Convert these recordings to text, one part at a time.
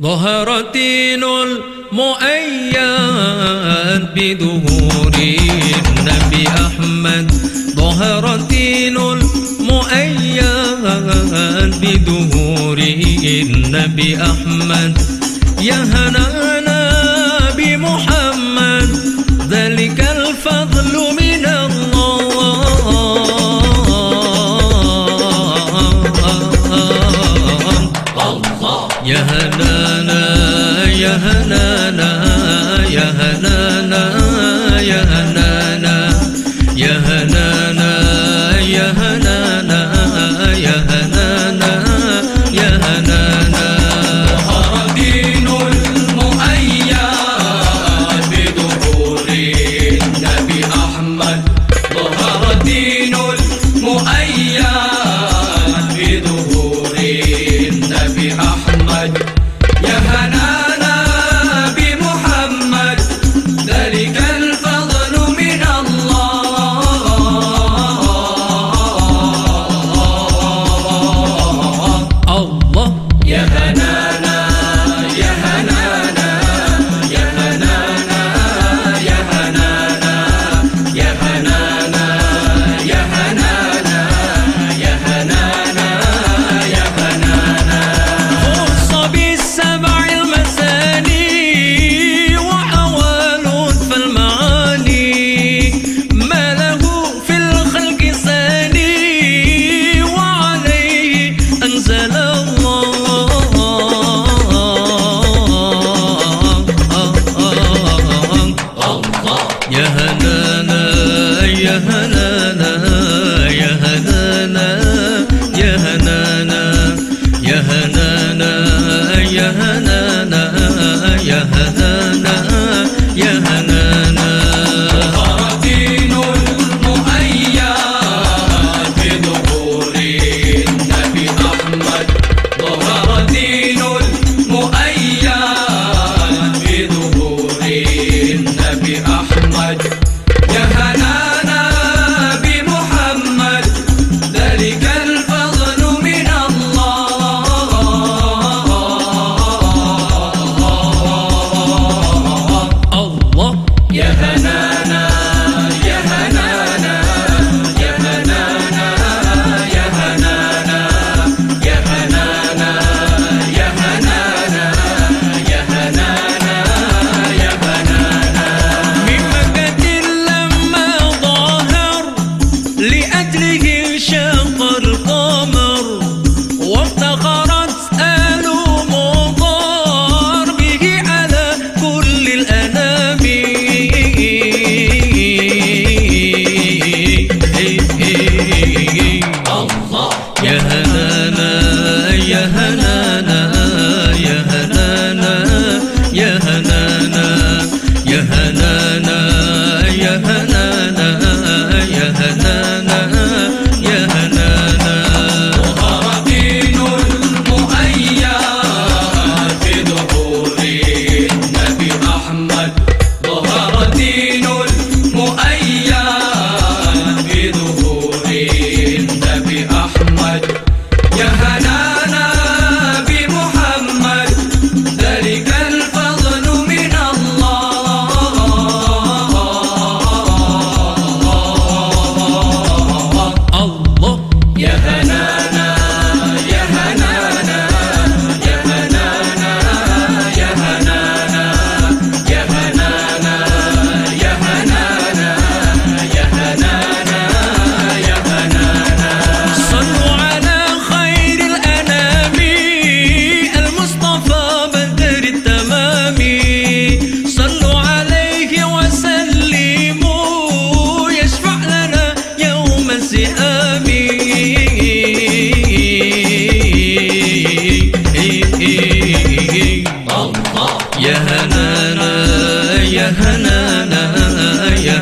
ظهر الدين المؤيد بظهور النبي أحمد. ظهر الدين المؤيد بظهور النبي أحمد. يا بمحمد ذلك الفضل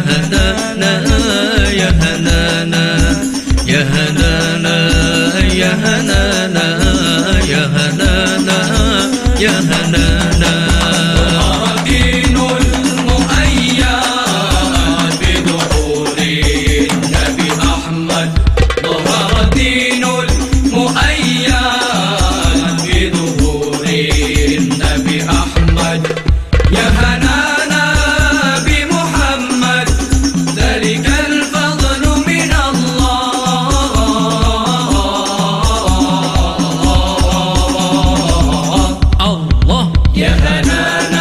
هنانا يا هنانا يا هنانا يا هنانا يا هنانا يا هنانا ظهر الدين na na.